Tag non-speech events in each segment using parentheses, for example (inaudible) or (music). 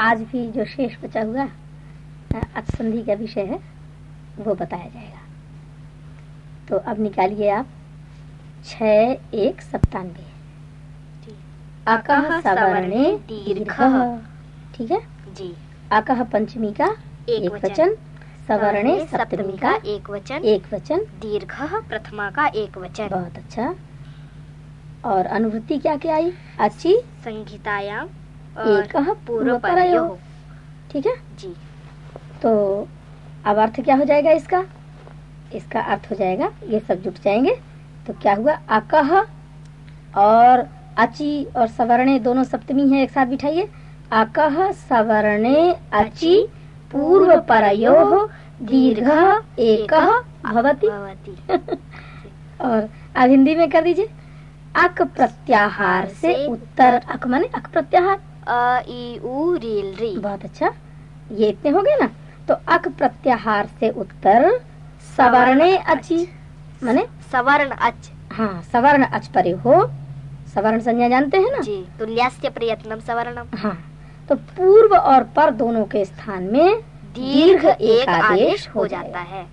आज भी जो शेष बचा हुआ अचसंधि का विषय है वो बताया जाएगा। तो अब निकालिए आप छ एक सप्तानवे अकह सवर्णे दीर्घ। ठीक है? जी। अकह पंचमी का एक वचन। सवर्णे सप्तमी का एक वचन। एक वचन। दीर्घ प्रथमा का एक वचन। बहुत अच्छा। और अनुभूति क्या क्या आई? अच्छी संहितायाम एक पूर्व पूर्व ठीक है? जी। तो अब अर्थ क्या हो जाएगा इसका? इसका अर्थ हो जाएगा ये सब जुट जाएँगे। तो क्या हुआ? अकह और अची और सवर्णे दोनों सप्तमी है एक साथ बिठाइए। अकह सवर्णे अची पूर्व परयो दीर्घ एक भवति। भवति। (laughs) और अब हिंदी में कर दीजिए। अक प्रत्याहार से उत्तर। अक माने अक प्रत्याहार। अ ई उ रील री। बहुत अच्छा। ये इतने हो गए ना? तो अक प्रत्याहार से उत्तर सवर्णे अची माने? सवर्ण अच हाँ सवर्ण अच परे हो। सवर्ण संज्ञा जानते हैं ना? जी तुल्यास्य प्रयत्नम सवर्णम हाँ तो पूर्व और पर दोनों के स्थान में दीर्घ एक आदेश हो जाता है।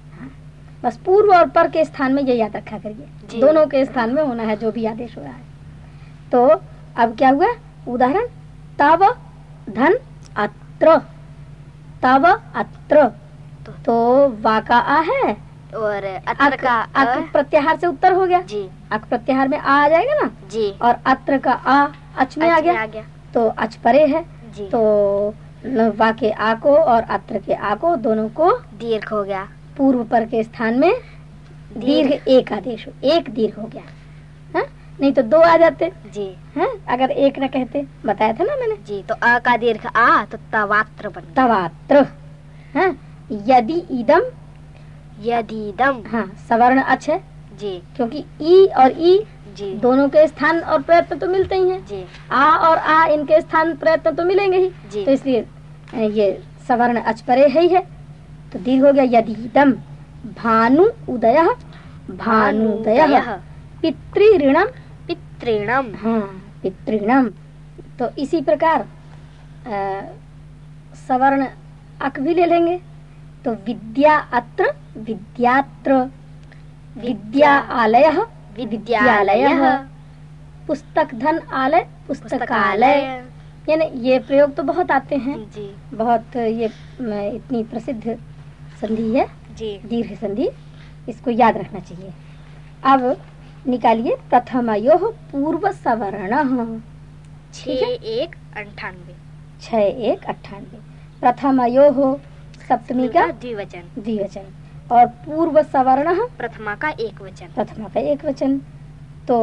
बस पूर्व और पर के स्थान में ये याद रखा करिए। दोनों के स्थान में होना है जो भी आदेश हो रहा है। तो अब क्या हुआ? उदाहरण तव धन अत्र। तव अत्र। तो वा का आ है? और अत्र का अक प्रत्याहार से उत्तर हो गया? जी। अक प्रत्याहार में आ आ जाएगा ना? जी। और अत्र का आ अच में आ गया? आ गया। तो अच परे है। जी। तो वा के आ को और अत्र के आ को दोनों को दीर्घ हो गया। पूर्व पर के स्थान में दीर्घ एक आदेश एक दीर्घ हो गया? नहीं तो दो आ जाते। जी। है अगर एक न कहते बताया था ना मैंने। जी तो अ का दीर्घ आ तो तवात्र बन तवात्र। हाँ? यदि इदम यदीदम हाँ सवर्ण अच है। जी। क्योंकि ई और ई जी। दोनों के स्थान और प्रयत्न तो मिलते ही हैं। जी। आ और आ इनके स्थान प्रयत्न तो मिलेंगे ही। जी। तो इसलिए ये सवर्ण अचपरे है ही है। तो दीर्घ हो गया यदीदम भानु उदय। भानुदय पितृऋणम। पितृणम। हाँ पितृणम। तो इसी प्रकार सवर्ण अक भी ले लेंगे। तो विद्या अत्र विद्यात्र विद्या आलय विद्यालय। पुस्तक धन आलय पुस्तकालय यानी ये प्रयोग तो बहुत आते हैं। जी। बहुत ये इतनी प्रसिद्ध संधि है। जी। दीर्घ संधि इसको याद रखना चाहिए। अब निकालिए प्रथमयो पूर्व सवर्ण। छ एक अंठानवे। छ एक अट्ठानवे प्रथमयो सप्तमी का द्विवचन। द्विवचन। और पूर्व सवर्ण? प्रथमा का एक वचन। प्रथमा का एक वचन। तो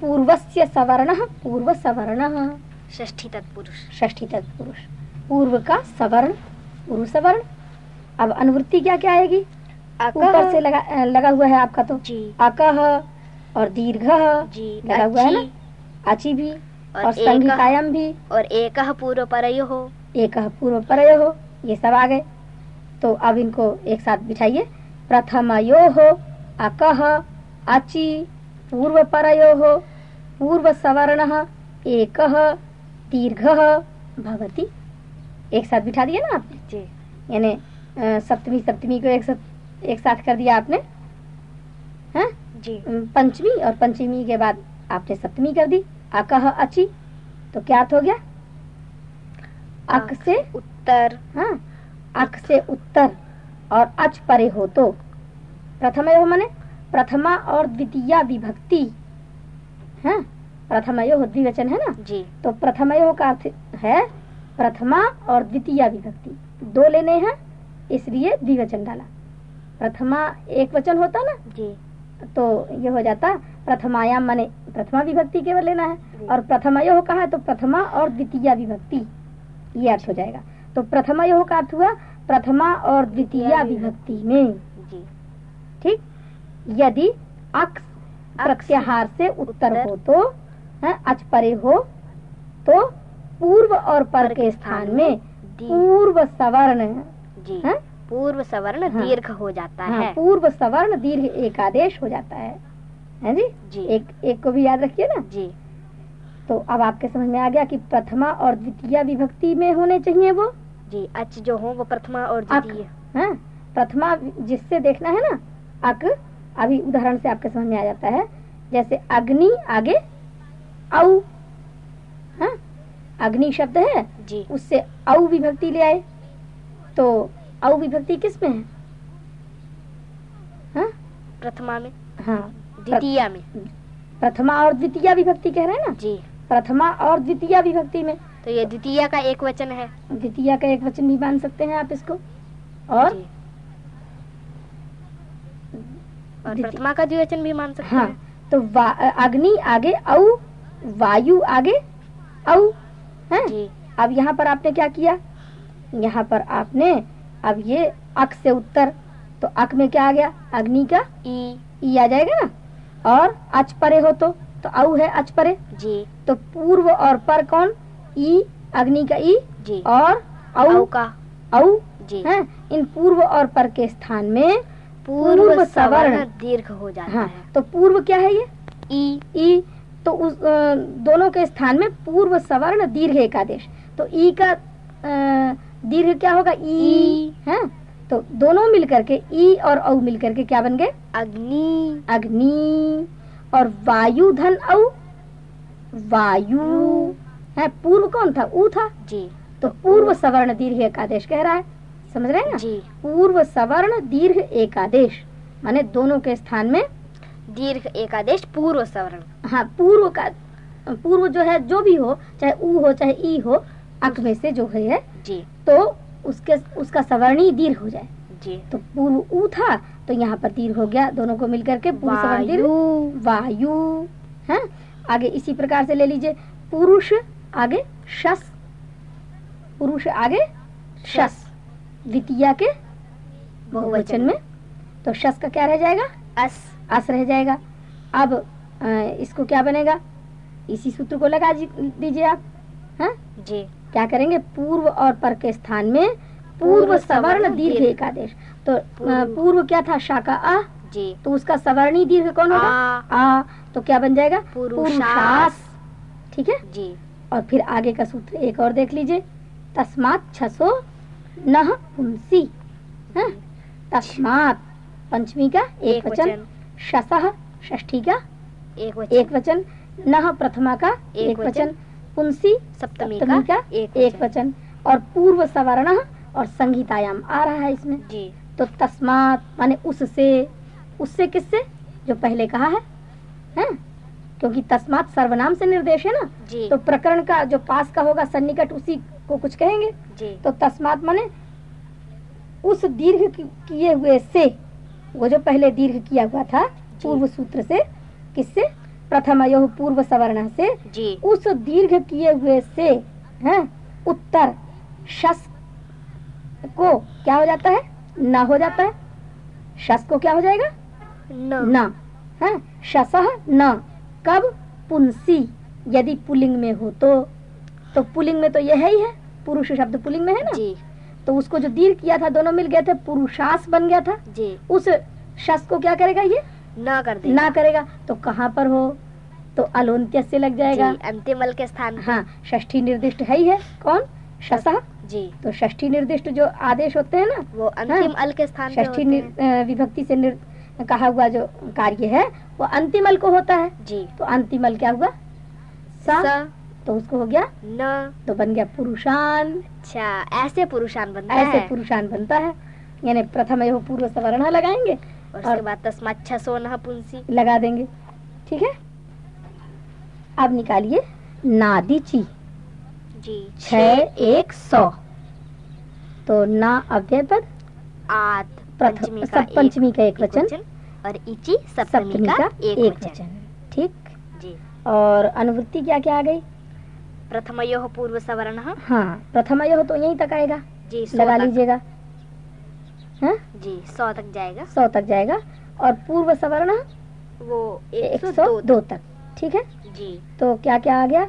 पूर्वस्य सवर्ण पूर्व सवर्ण। षष्ठी तत्पुरुष। षष्ठी तत्पुरुष। पूर्व का सवर्ण पूर्व सवर्ण। अब अनुवृत्ति क्या क्या आएगी ऊपर से लगा लगा हुआ है आपका तो। अकह और दीर्घ लगा हुआ है ना? अची भी और और एक भी। और एक पूर्व परयो हो। एक पूर्व परयो हो ये सब आ गए। तो अब इनको एक साथ बिठाइए। प्रथमयो हो अकह अचि पूर्व परयो हो पूर्व सवर्ण एक दीर्घ भवति। एक साथ बिठा दिया ना आपने? जी। यानी सप्तमी सप्तमी को एक साथ एक साथ कर दिया आपने? हैं? जी। पंचमी और पंचमी के बाद आपने सप्तमी कर दी। अकह अची तो क्या अर्थ हो गया? अक से उत्तर। हाँ अक से उत्तर। और अच परे हो तो? प्रथम यो माने प्रथमा और द्वितीय विभक्ति। हाँ प्रथम यो द्विवचन है ना? जी। तो प्रथम यो का अर्थ है प्रथमा और द्वितीय विभक्ति। दो लेने हैं इसलिए द्विवचन डाला। प्रथमा एक वचन होता ना? जी। तो ये हो जाता प्रथमायाम माने प्रथमा विभक्ति केवल लेना है। और प्रथमयो कहा है? तो प्रथमा और द्वितीय विभक्ति। ये अर्थ हो जाएगा। तो प्रथमयो का अर्थ हुआ प्रथमा और द्वितीय विभक्ति में। ठीक? यदि अक्स प्रत्याहार से उत्तर उत्तर। हो तो अच परे हो तो पूर्व और पर के स्थान में पूर्व सवर्ण जी। है पूर्व सवर्ण हाँ। दीर्घ हो जाता हाँ, है। पूर्व सवर्ण दीर्घ एक आदेश हो जाता है। है जी? जी। एक एक को भी याद रखिए ना? जी। तो अब आपके समझ में आ गया कि प्रथमा और द्वितीय विभक्ति में होने चाहिए वो? जी अच जो हो वो प्रथमा और द्वितीय। हाँ प्रथमा जिससे देखना है ना? अक अभी उदाहरण से आपके समझ में आ जाता है। जैसे अग्नि आगे औ हाँ अग्नि शब्द है। जी। उससे औ विभक्ति ले आए। तो औ विभक्ति किसमें है? हाँ? प्रथमा में। हाँ। द्वितीय में। प्रथमा और द्वितीय विभक्ति कह रहे हैं ना? जी। प्रथमा और द्वितीय विभक्ति में। तो ये द्वितीय का एक वचन है। द्वितीय का एक वचन भी मान सकते हैं आप इसको। और? और प्रथमा का द्विवचन भी मान सकते हाँ। हैं। तो अग्नि आगे औ वायु आगे औ है? अब यहाँ पर आपने क्या किया? यहाँ पर आपने अब ये अक से उत्तर तो अक में क्या आ गया? अग्नि का? ई। ई आ जाएगा ना? और अच परे हो तो? तो औ है अच परे? जी। तो पूर्व और पर कौन? ई अग्नि का ई? जी। और औ? का। औ? जी। है? इन पूर्व और पर के स्थान में पूर्व सवर्ण। दीर्घ हो जाता हाँ है। तो पूर्व क्या है ये? ई। ई तो उस दोनों के स्थान में पूर्व सवर्ण दीर्घ एकादेश। तो ई का दीर्घ क्या होगा? ई। ई। है? तो दोनों मिलकर के ई और औ मिलकर के क्या बन गए? अग्नि। अग्नि। और वायु धन औ? वायु। है पूर्व कौन था? ऊ था। जी। तो पूर्व सवर्ण दीर्घ एकादेश कह रहा है। समझ रहे हैं ना? जी। पूर्व सवर्ण दीर्घ एकादेश। माने दोनों के स्थान में? दीर्घ एकादेश पूर्व सवर्ण। हाँ पूर्व का पूर्व जो है जो भी हो चाहे ऊ हो चाहे ई हो अक में से जो है जी। तो उसके उसका सवर्णी दीर्घ हो जाए। जी। तो पूर्व ऊ था तो यहाँ पर दीर्घ हो गया दोनों को मिलकर के पूर्व सवर्ण दीर्घ। वायु। वायु है? आगे इसी प्रकार से ले लीजिए। पुरुष आगे शस। पुरुष आगे शस। द्वितीय के बहुवचन में। तो शस का क्या रह जाएगा? अस। अस रह जाएगा। अब इसको क्या बनेगा? इसी सूत्र को लगा दीजिए आप हाँ? जी। क्या करेंगे? पूर्व और पर के स्थान में पूर्व सवर्ण दीर्घ। एकादेश। तो पूर्व। क्या था? शाका आ जी। तो उसका सवर्णी दीर्घ कौन होगा? आ। तो क्या बन जाएगा? पुरुषास ठीक है? जी। और फिर आगे का सूत्र एक और देख लीजिए। तस्मात छसो नह पुंसी। तस्मात। पंचमी का एक वचन। शसह षष्ठी का एक वचन। नह प्रथमा का एक वचन। पुंसी सप्तमी सप्तमी का का एक एक वचन। वचन। और पूर्व सवर्ण और संगीतायाम आ रहा है इसमें। जी। तो तस्मात माने उससे। उससे किससे? जो पहले कहा है। हैं? क्योंकि तस्मात सर्वनाम से निर्देश है ना। जी। तो प्रकरण का जो पास का होगा सन्निकट उसी को कुछ कहेंगे। जी। तो तस्मात माने उस दीर्घ किए हुए से वो जो पहले दीर्घ किया हुआ था पूर्व सूत्र से किससे? प्रथम अयो पूर्व सवर्ण से जी। उस दीर्घ किए हुए से हैं उत्तर शस को क्या हो जाता है? न हो जाता है। शस को क्या हो जाएगा? न। न है शसह न। कब? पुंसी। यदि पुलिंग में हो तो। तो पुलिंग में तो यह ही है। पुरुष शब्द पुलिंग में है ना? जी। तो उसको जो दीर्घ किया था दोनों मिल गए थे पुरुषास बन गया था। जी। उस शस को क्या करेगा ये? न कर दे ना करेगा। तो कहाँ पर हो? तो अलोन्त्य से लग जाएगा? जी अंतिमल के स्थान हाँ षष्ठी निर्दिष्ट है ही है। कौन? शसह जी। तो षष्ठी निर्दिष्ट जो आदेश होते हैं ना वो अंतिम अल के स्थान हैं। अ, विभक्ति से निर, कहा हुआ जो कार्य है वो अंतिम अल को होता है। जी। तो अंतिम अल क्या हुआ? सा स तो उसको हो गया न। तो बन गया पुरुषान। अच्छा ऐसे पुरुषान बनता ऐसे है पुरुषान बनता है। यानी प्रथम एहो पूर्व सवर्ण लगाएँगे और और- उसके बाद तस्मात छसो न पुंसी। लगा देंगे। ठीक है? अब निकालिए नादीची जी। छ एक सौ। तो ना अव्यय पद। प्रथम पंचमी का सब पंचमी का एक वचन। और इची सप्तमी का एक वचन। ठीक। जी। और अनुवृत्ति क्या क्या आ गई? प्रथमयो पूर्व सवर्ण। हाँ प्रथम एहो तो यहीं तक आएगा। जी लगा लीजिएगा। हाँ? जी सौ तक जाएगा। सौ तक जाएगा। और पूर्व सवर्ण? वो एक सौ दो तक। ठीक है? जी। तो क्या क्या आ गया?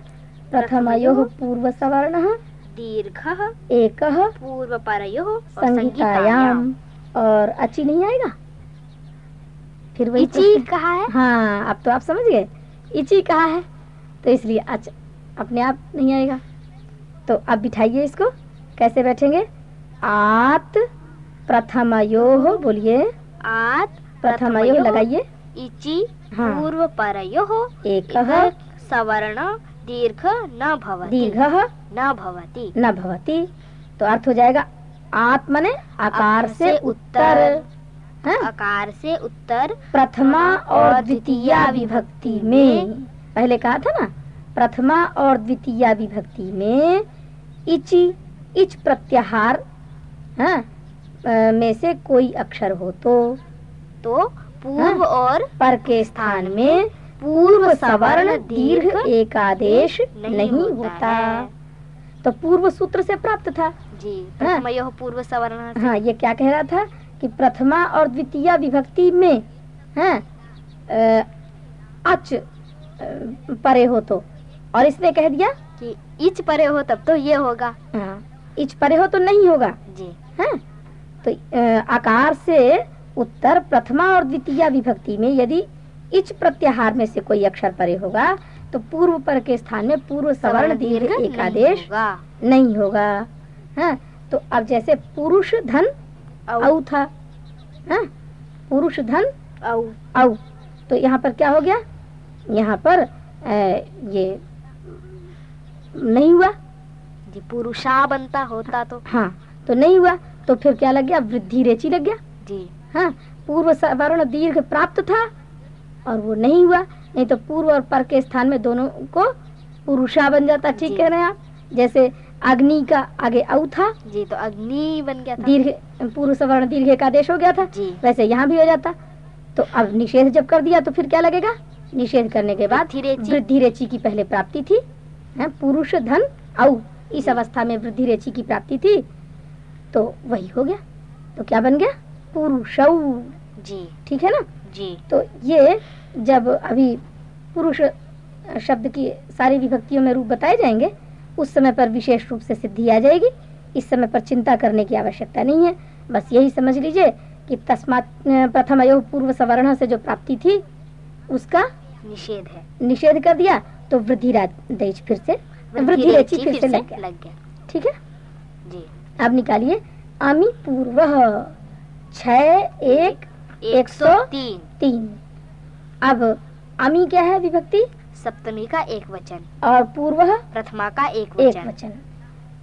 प्रथम पूर्व सवर्ण दीर्घ एक पूर्व परयो संगीतायाम और अची नहीं आएगा? फिर वही इची कहा है? हाँ अब तो आप समझ गए। इची कहा है? तो इसलिए अच अपने आप नहीं आएगा। तो अब बिठाइए इसको। कैसे बैठेंगे? आत प्रथमयो बोलिए। आत प्रथमयो लगाइए। इचि हाँ। पूर्व परयोः एक सवर्ण दीर्घ न भवति। दीर्घ। न भवति। न भवति। तो अर्थ हो जाएगा आत मने आकार से उत्तर। हाँ? आकार से उत्तर। प्रथमा और द्वितीया विभक्ति में। पहले कहा था ना? प्रथमा और द्वितीय विभक्ति में इचि इच प्रत्याहार हाँ, अ, में से कोई अक्षर हो तो। तो पूर्व और पर के स्थान में पूर्व सवर्ण दीर्घ एकादेश नहीं होता है। तो पूर्व सूत्र से प्राप्त था। जी प्रथमयोः पूर्व सवर्ण हाँ ये क्या कह रहा था कि प्रथमा और द्वितीय विभक्ति में हाँ, अच परे हो तो। और इसने कह दिया कि इच परे हो तब तो ये होगा। हाँ, इच परे हो तो नहीं होगा। जी। हाँ तो आकार से उत्तर प्रथमा और द्वितीय विभक्ति में यदि इच प्रत्याहार में से कोई अक्षर परे होगा तो पूर्व पर के स्थान में पूर्व सवर्ण दीर्घ एकादेश। नहीं होगा। हाँ तो अब जैसे पुरुष धन औ। था। हाँ पुरुष धन औ। तो यहाँ पर क्या हो गया? यहाँ पर अ, ये नहीं हुआ। जी पुरुषा बनता होता तो। हाँ तो नहीं हुआ तो फिर क्या लग गया? वृद्धि रेची लग गया। जी। हाँ पूर्व सवर्ण दीर्घ प्राप्त था और वो नहीं हुआ। नहीं तो पूर्व और पर के स्थान में दोनों को पुरुषा बन जाता ठीक कह रहे हैं आप? जैसे अग्नि का आगे औ था। जी तो अग्नि बन गया था। दीर्घ पूर्व सवर्ण दीर्घ का आदेश हो गया था। जी। वैसे यहाँ भी हो जाता। तो अब निषेध जब कर दिया तो फिर क्या लगेगा? निषेध करने के बाद वृद्धि रेची। की पहले प्राप्ति थी है पुरुष धन औ इस अवस्था में वृद्धि रेची की प्राप्ति थी तो वही हो गया। तो क्या बन गया? पुरुषौ। जी। ठीक है ना? जी। तो ये जब अभी पुरुष शब्द की सारी विभक्तियों में रूप बताए जाएँगे उस समय पर विशेष रूप से सिद्धि आ जाएगी। इस समय पर चिंता करने की आवश्यकता नहीं है। बस यही समझ लीजिए कि तस्मात प्रथम अयो पूर्व सवर्ण से जो प्राप्ति थी उसका निषेध है। निषेध कर दिया तो वृद्धि देश फिर से वृद्धि रेची फिर से लग गया। लग गया। ठीक है? जी। अब निकालिए अमी पूर्व छ एक एक सौ तीन। तीन। अब अमी क्या है विभक्ति? सप्तमी का एक वचन। और पूर्व प्रथमा का एक एक वचन। वचन।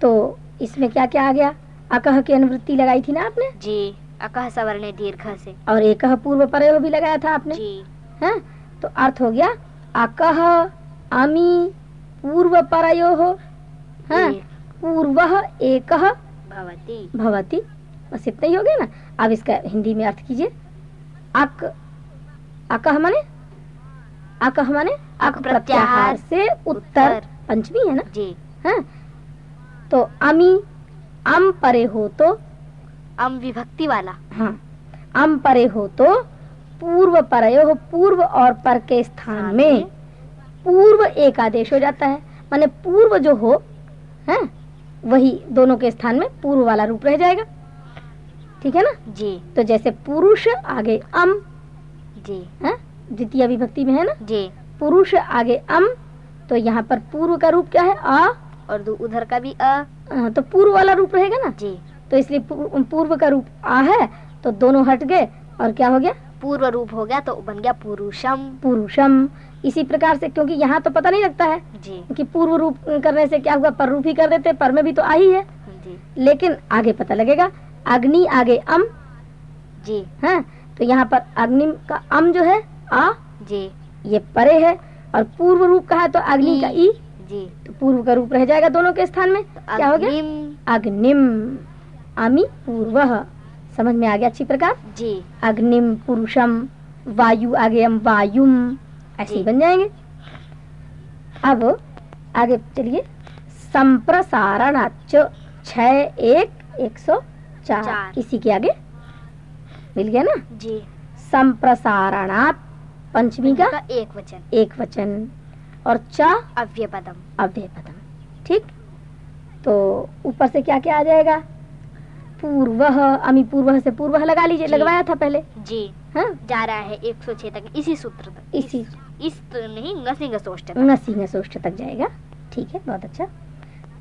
तो इसमें क्या क्या आ गया? अकह की अनुवृत्ति लगाई थी ना आपने? जी अकह सवर्ण दीर्घ से। और एक पूर्व परयो भी लगाया था आपने? जी। हैं तो अर्थ हो गया अकह अमी पूर्व परयो हो। हैं पूर्व एक भवति। भवती। बस इतना ही हो गया ना? अब इसका हिंदी में अर्थ कीजिए। अक अकह माने अकह माने अक प्रत्याहार से उत्तर। पंचमी है ना? जी। हैं। तो अमी अम परे हो तो? अम विभक्ति वाला। हाँ। अम परे हो तो? पूर्व परयो हो पूर्व और पर के स्थान में। पूर्व एक आदेश हो जाता है। माने पूर्व जो हो है वही दोनों के स्थान में पूर्व वाला रूप रह जाएगा। ठीक है ना? जी। तो जैसे पुरुष आगे अम जी। है? द्वितीय विभक्ति में है ना? जी। पुरुष आगे अम तो यहाँ पर पूर्व का रूप क्या है? अ। और उधर का भी अ। तो पूर्व वाला रूप रहेगा ना? जी। तो इसलिए पूर्व का रूप आ है तो दोनों हट गए और क्या हो गया? पूर्व रूप हो गया तो बन गया पुरुषम। पुरुषम। इसी प्रकार से क्योंकि यहाँ तो पता नहीं लगता है जी। कि पूर्व रूप करने से क्या हुआ? पर रूप ही कर देते पर में भी तो आ ही है। जी। लेकिन आगे पता लगेगा अग्नि आगे अम। जी। है तो यहाँ पर अग्नि का अम जो है आ जी। ये परे है और पूर्व रूप का है तो अग्नि का ई। जी। तो पूर्व का रूप रह जाएगा दोनों के स्थान में। तो क्या हो गया? अग्निम। अग्निम। अमी पूर्व। समझ में आ गया अच्छी प्रकार? जी। अग्निम पुरुषम वायु आगे हम वायुम। ऐसे ही बन जाएँगे। अब आगे चलिए। संप्रसारणाच छ एक एक सौ चार। चार। इसी के आगे? मिल गया ना? जी। संप्रसारणात् पंचमी का? एक वचन। एक वचन। और च? अव्यय पदम अव्यय पदम ठीक? तो ऊपर से क्या क्या आ जाएगा? पूर्व अमी पूर्व से पूर्व लगा लीजिए। लगवाया था पहले। जी। हाँ? जा रहा है 106 तक। इसी सूत्र तक। इसी इस तो नहीं ngasi ngsoष्ट तक। नसी नसोष्ट तक जाएगा। ठीक है बहुत अच्छा।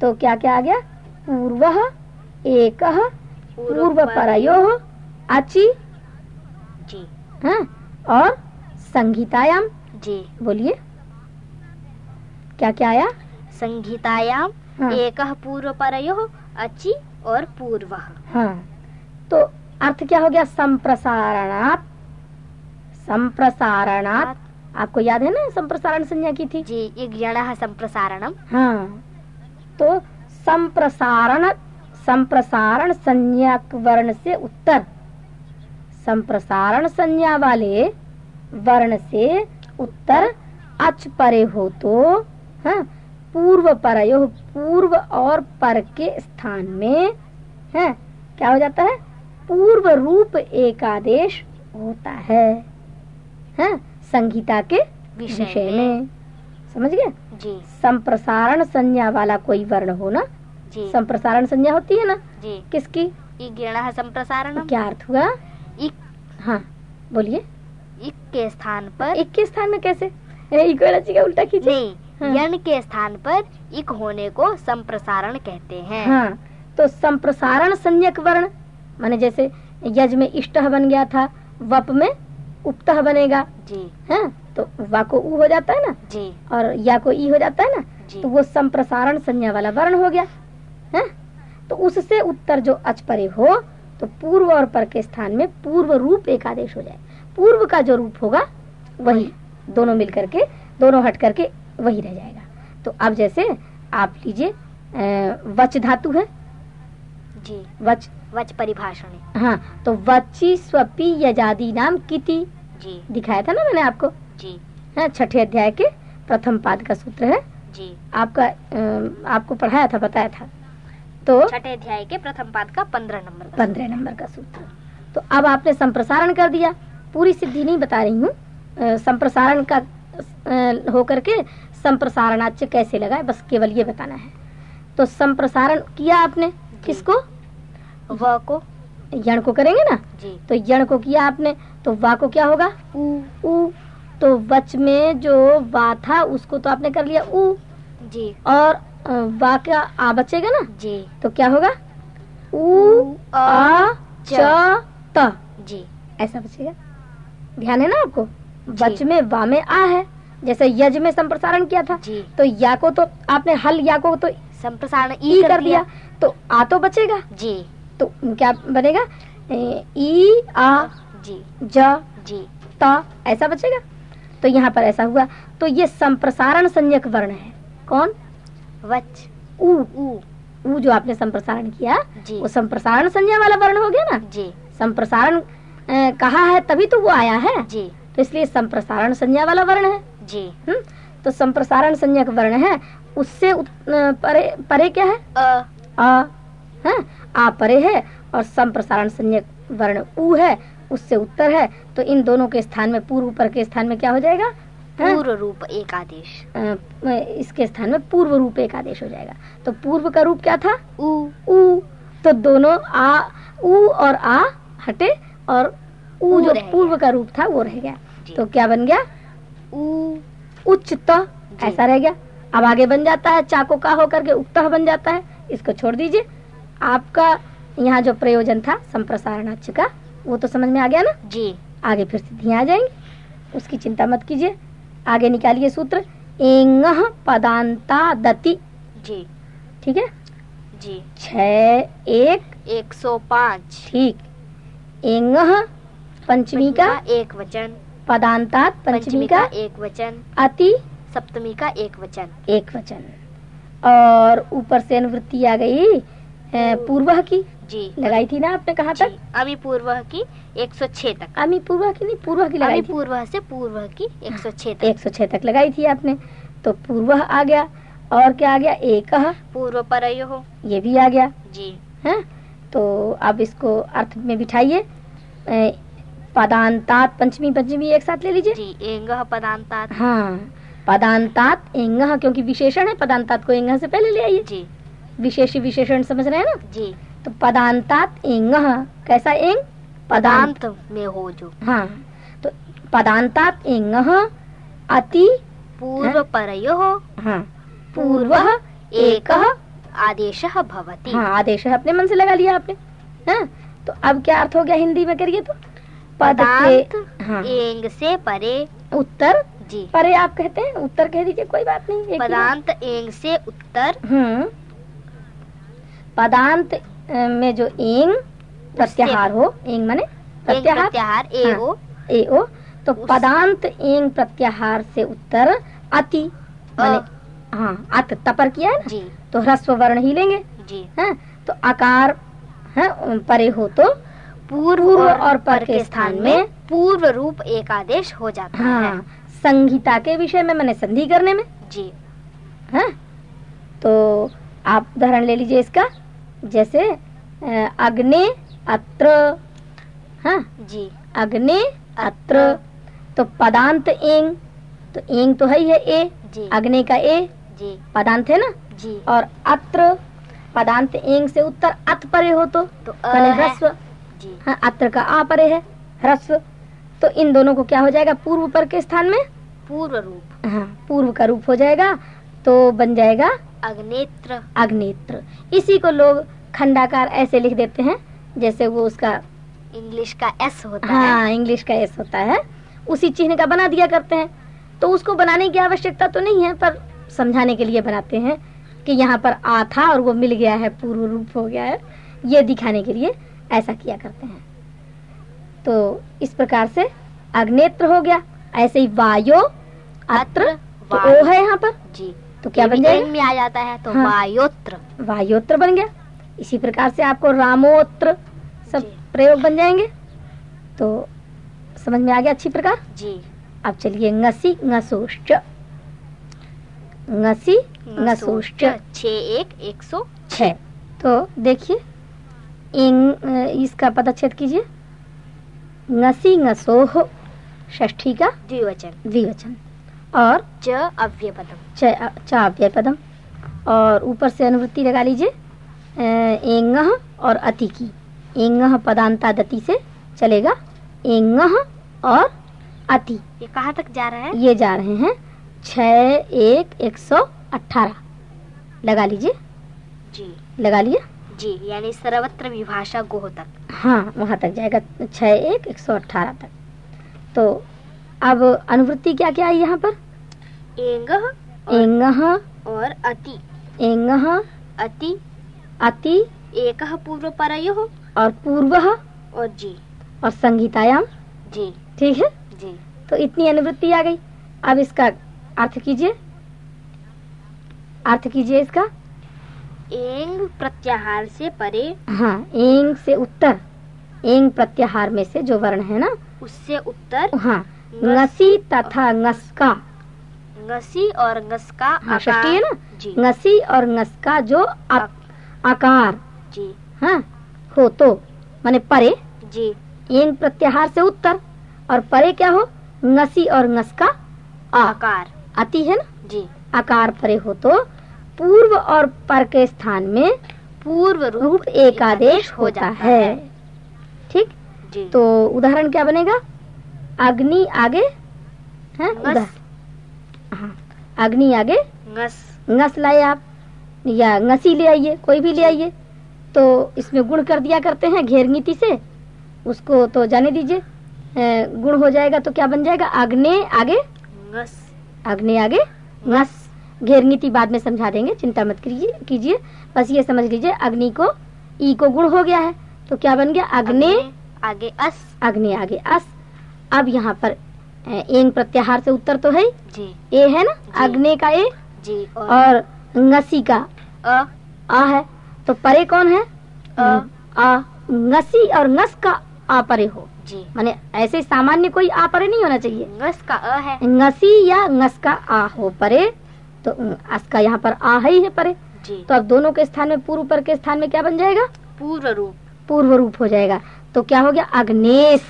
तो क्या क्या आ गया? पूर्व एक पूर्व परयो अचि जी। हाँ और संगीतायाम। जी। बोलिए। क्या क्या आया? संहितायाम हाँ, पूर्व पूर्वपरयोः अचि और पूर्व। हाँ तो अर्थ क्या हो गया? संप्रसारणात्। संप्रसारणात्। आपको याद है ना संप्रसारण संज्ञा की थी? जी इग्यणः सम्प्रसारणम् हाँ तो संप्रसारण संप्रसारण संज्ञा वर्ण से उत्तर। संप्रसारण संज्ञा वाले वर्ण से उत्तर अच परे हो तो हाँ पूर्व परयो पूर्व और पर के स्थान में है क्या हो जाता है? पूर्व रूप एकादेश होता है हाँ संगीता के विषय में। समझ गए? जी। संप्रसारण संज्ञा वाला कोई वर्ण हो ना संप्रसारण संज्ञा होती है ना? जी। किसकी? गिरणा सम्प्रसारणम् क्या अर्थ हुआ? इक हाँ बोलिए। इक के स्थान पर एक के स्थान में कैसे? का उल्टा कीजिए। नहीं हाँ। के स्थान पर इक होने को संप्रसारण कहते हैं। हाँ तो संप्रसारण संज्ञक वर्ण माने जैसे यज में इष्ट बन गया था वप में उपतः बनेगा। जी। है तो वा को उ हो जाता है ना? जी। और या को ई हो जाता है ना? जी। तो वो संप्रसारण संज्ञा वाला वर्ण हो गया। है? तो उससे उत्तर जो अच परे हो तो पूर्व और पर के स्थान में पूर्व रूप एक आदेश हो जाए। पूर्व का जो रूप होगा वही। दोनों मिल करके दोनों हट करके वही रह जाएगा। तो अब जैसे आप लीजिए वच धातु है? जी। वच वच परिभाषण हाँ। तो वची स्वपी यजादि नाम किति? जी। दिखाया था ना मैंने आपको? जी। हाँ छठे अध्याय के प्रथम पाद का सूत्र है। जी। आपका आपको पढ़ाया था बताया था। तो छठे अध्याय के प्रथम पाद का पंद्रह नंबर पंद्रह नंबर का सूत्र। तो अब आपने संप्रसारण कर दिया। पूरी सिद्धि नहीं बता रही हूँ। संप्रसारण का होकर के संप्रसारणाच्य कैसे लगाए बस केवल ये बताना है। तो संप्रसारण किया आपने किसको? व को। यण को करेंगे ना? जी। तो यण को किया आपने। तो वा को क्या होगा? उ उ तो वच में जो वा था उसको तो आपने कर लिया उ जी। और वा का आ बचेगा ना? जी। तो क्या होगा? उ आ च त। जी। ऐसा बचेगा? ध्यान है ना आपको? बच में वा में आ है। जैसे यज में संप्रसारण किया था जी। तो या को तो आपने हल या को तो संप्रसारण ई कर दिया। तो आ तो बचेगा? जी। तो क्या बनेगा? ई आ जी। ज जी। त ऐसा बचेगा? तो यहाँ पर ऐसा हुआ। तो ये संप्रसारण संज्ञक वर्ण है। कौन? वच। उ उ जो आपने संप्रसारण किया जी। वो संप्रसारण संज्ञा वाला वर्ण हो गया ना? जी। संप्रसारण कहा है तभी तो वो आया है। जी। तो इसलिए संप्रसारण संज्ञा वाला वर्ण है। जी। हम्म? तो संप्रसारण संज्ञक वर्ण है उससे उत- परे परे क्या है? अ। आ है आ परे है और संप्रसारण संज्ञक वर्ण उ है उससे उत्तर है। तो इन दोनों के स्थान में पूर्व पर के स्थान में क्या हो जाएगा? हैं? पूर्व रूप एक आदेश इसके स्थान में पूर्व रूप एक आदेश हो जाएगा। तो पूर्व का रूप क्या था? उ उ तो दोनों आ उ और आ हटे और उ जो पूर्व का रूप था वो रह गया। तो क्या बन गया? उ उच्च ऐसा रह गया। अब आगे बन जाता है चाको का होकर के उक्त बन जाता है। इसको छोड़ दीजिए। आपका यहाँ जो प्रयोजन था संप्रसारणाक्ष का वो तो समझ में आ गया ना? जी। आगे फिर सिद्धियाँ आ जाएँगी। उसकी चिंता मत कीजिए। आगे निकालिए सूत्र। एंग पदांता दति। जी। ठीक है? जी। छ एक। एक सौ पाँच। ठीक। एंग पंचमी का एक वचन। पदांतात पंचमी का एक वचन। अति सप्तमी का एक वचन। एक वचन। और ऊपर से अनुवृत्ति आ गई पूर्व की। जी। लगाई थी ना आपने कहा तक? अमी पूर्व की एक सौ छह तक। अमी पूर्व की नहीं पूर्व की लगाई थी। पूर्व से पूर्व की एक सौ छह तक। एक सौ छह तक लगाई थी आपने। तो पूर्व आ गया। और क्या आ गया? एक। पूर्व पर हो ये भी आ गया। जी। है? तो अब इसको अर्थ में बिठाइए। पदांतात पंचमी पंचमी एक साथ ले लीजिए। जी एंग पदांतात। हाँ पदांतात एंग क्योंकि विशेषण है पदांतात को एंग से पहले ले आइए। जी। विशेष विशेषण समझ रहे हैं ना? जी। तो पदांतात एंग कैसा एंग पदांत। में हो जो। हाँ तो पदांतात एंग अति पूर्व पर हाँ। पूर्व एक आदेश भवति। हाँ आदेश अपने मन से लगा लिया आपने। हाँ तो अब क्या अर्थ हो गया हिंदी में करिए तो? पद पदांत के हाँ। एंग से परे। उत्तर? जी। परे आप कहते हैं? उत्तर कह दीजिए कोई बात नहीं। पदांत एंग से उत्तर। हम्म। पदांत में जो एंग प्रत्याहार हो एंग माने प्रत्याहार? प्रत्याहार ए हाँ। ओ। ए ओ। तो पदांत एंग प्रत्याहार से उत्तर अति माने हाँ अत तपर किया है ना? जी। तो ह्रस्व वर्ण ही लेंगे जी। हैं तो आकार है परे हो तो पूर्व और, और पर के स्थान में पूर्व रूप एकादेश हो जाता हाँ, है। हाँ संहिता के विषय में मैंने संधि करने में। जी। है तो आप उदाहरण ले लीजिए इसका। जैसे अग्नि अत्र हाँ? जी। अग्नि अत्र तो पदांत एंग तो एंग तो है ही है ए। जी। अग्नि का ए जी। पदांत है ना? जी। और अत्र पदांत एंग से उत्तर अत परे हो तो तो ह्रस्व। हाँ अत्र का आ परे है ह्रस्व। तो इन दोनों को क्या हो जाएगा? पूर्व पर के स्थान में? पूर्व रूप। हाँ पूर्व का रूप हो जाएगा तो बन जाएगा अग्नेत्र। अग्नेत्र। इसी को लोग खंडाकार ऐसे लिख देते हैं जैसे वो उसका इंग्लिश का एस होता हाँ, है हाँ इंग्लिश का एस होता है। उसी चिन्ह का बना दिया करते हैं। तो उसको बनाने की आवश्यकता तो नहीं है पर समझाने के लिए बनाते हैं कि यहाँ पर आ था और वो मिल गया है पूर्व रूप हो गया है। ये दिखाने के लिए ऐसा किया करते हैं। तो इस प्रकार से अग्नेत्र हो गया। ऐसे ही वायो अत्र तो ओ है यहाँ पर। जी। तो क्या बन जाएगा? एंग में आ जाता है तो हाँ। वायोत्र। वायोत्र बन गया। इसी प्रकार से आपको रामोत्र सब प्रयोग बन जाएँगे। तो समझ में आ गया अच्छी प्रकार? जी। अब चलिए ngसी ngसोश्च ngसी ngसोश्च छ एक एक सौ छ तो देखिए इन इसका पदच्छेद कीजिए। ngसी ngसोह षष्ठी का द्विवचन। द्विवचन। और च अव्यय पदम च चाव्य पदम और ऊपर से अनुवृत्ति लगा लीजिए। एंगह और अति की। एंगह पदांतादति से चलेगा। एंगह और अति। ये कहाँ तक जा रहा है? ये जा रहे हैं। छ एक एक सौ अठारह लगा लीजिए। जी। लगा लिया जी यानी सर्वत्र विभाषा गोह तक। हाँ वहाँ तक जाएगा। छ एक एक सौ अठारह तक। तो अब अनुवृत्ति क्या क्या आई यहाँ पर? एंग और अति। एंगह अति। अति। एक पूर्व परयो और पूर्व और जी। और संगीतायाम जी। ठीक है? जी। तो इतनी अनुवृत्ति आ गई। अब इसका अर्थ कीजिए। अर्थ कीजिए इसका। एंग प्रत्याहार से परे। हाँ एंग से उत्तर। एंग प्रत्याहार में से जो वर्ण है ना? उससे उत्तर। हाँ नसी तथा ngसका ngसी और ngस का हाँ षष्ठी है ना? जी। ngसी और ngसका जो आ- आकार। जी। हाँ हो तो माने परे। जी। एंग प्रत्याहार से उत्तर। और परे क्या हो? ngसी और ngसका आ आकार। अति है ना? जी। आकार परे हो तो पूर्व और पर के स्थान में पूर्व रूप रूप एक आदेश होता है। ठीक? जी। तो उदाहरण क्या बनेगा? अग्नि आगे ngस हाँ अग्नि आगे? ngस ngस लाए आप। या ngसी ले आइए कोई भी ले आइए। तो इसमें गुण कर दिया करते हैं घेर नीति से। उसको तो जाने दीजिए। गुण हो जाएगा तो क्या बन जाएगा? अग्नि आगे? ngस अग्नि आगे? ngस घेर नीति बाद में समझा देंगे चिंता मत कीजिए कीजिए। बस ये समझ लीजिए अग्नि को ई को गुण हो गया है। तो क्या बन गया? अग्नि आगे अस। अग्नि आगे अस। अब यहाँ पर एंग प्रत्याहार से उत्तर तो है? जी। ए है ना। अग्नि का ए? जी और और का? अ। आ है। तो परे कौन है? अ। आ और ngस का आ परे हो। जी। माने ऐसे सामान्य कोई आ परे नहीं होना चाहिए। ngस का अ है। ngसी या ngस का आ हो परे तो अस का यहाँ पर आ ही है परे। जी। तो अब दोनों के स्थान में पूर्व पर के स्थान में क्या बन जाएगा? पूर्व रूप। पूर्व रूप हो जाएगा। तो क्या हो गया? अग्नेश।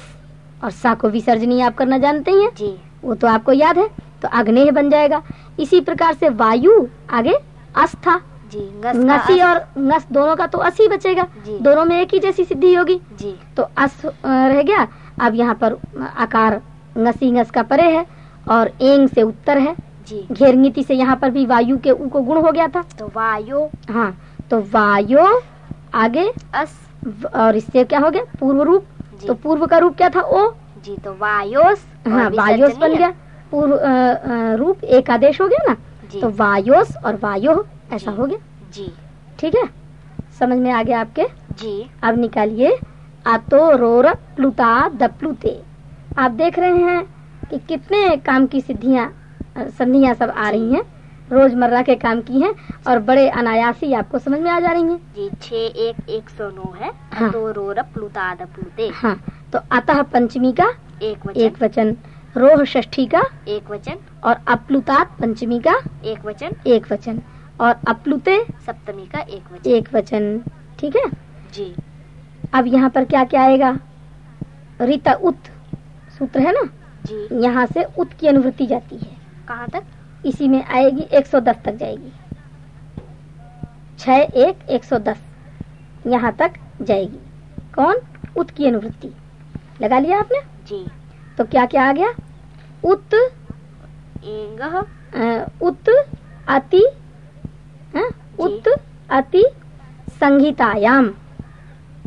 और सा को विसर्जनी आप करना जानते ही जी। वो तो आपको याद है तो अग्नेय बन जाएगा। इसी प्रकार से वायु आगे अस था जी अस, और ngस दोनों का तो अस बचेगा। जी। दोनों में एक ही जैसी सिद्धि होगी। जी। तो अस रह गया। अब यहाँ पर आकार नसी नस का परे है और एंग से उत्तर है। जी। घेरनीति से यहाँ पर भी वायु के ऊ को गुण हो गया था। तो वायु। हाँ तो वायु आगे अस। और इससे क्या हो गया? पूर्व रूप। तो पूर्व का रूप क्या था? ओ? जी तो वायोस हाँ वायोस बन गया। पूर्व रूप एक आदेश हो गया ना? तो वायोस और वायो ऐसा हो गया। जी। ठीक है? समझ में आ गया आपके? जी। अब निकालिए। आतो रोर प्लुता दप्लुते। आप देख रहे हैं कि कितने काम की सिद्धियाँ संधियाँ सब आ रही हैं। रोज़मर्रा के काम की हैं और बड़े अनायासी आपको समझ में आ जा रही हैं जी छः एक एक सौ नौ है। हाँ। तो रोर प्लुताद प्लुते हाँ तो अतः पंचमी का एक वचन। एक वचन। रोह षष्ठी का एक वचन। और अप्लुतात पंचमी का एक वचन। एक वचन। और अप्लुते सप्तमी का एक वचन। एक वचन। ठीक है? जी। अब यहाँ पर क्या क्या आएगा? रीता उत सूत्र है ना? जी। यहाँ से उत की अनुवृत्ति जाती है। कहाँ तक? इसी में आएगी 110 तक जाएगी। छह एक 110 यहाँ तक जाएगी। कौन? उत की अनुवृत्ति। लगा लिया आपने? जी। तो क्या क्या आ गया? उत उत अति हाँ? उत अति संहितायाम।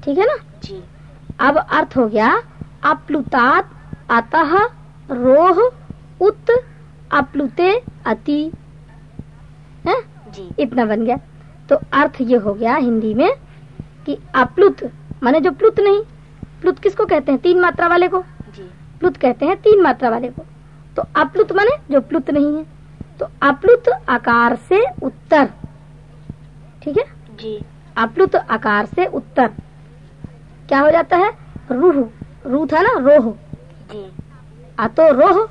ठीक है ना? जी। अब अर्थ हो गया अप्लुतात अतः रोह उत अप्लुते अति है? जी। इतना बन गया। तो अर्थ ये हो गया हिंदी में कि अप्लुत माने जो प्लुत नहीं प्लुत किसको कहते हैं? तीन मात्रा वाले को। जी। प्लुत कहते हैं तीन मात्रा वाले को। तो अप्लुत माने जो प्लुत नहीं है। तो अप्लुत आकार से उत्तर ठीक है? जी। अप्लुत आकार से उत्तर। क्या हो जाता है? रूह। रू था ना? रोह। जी। अतो रोह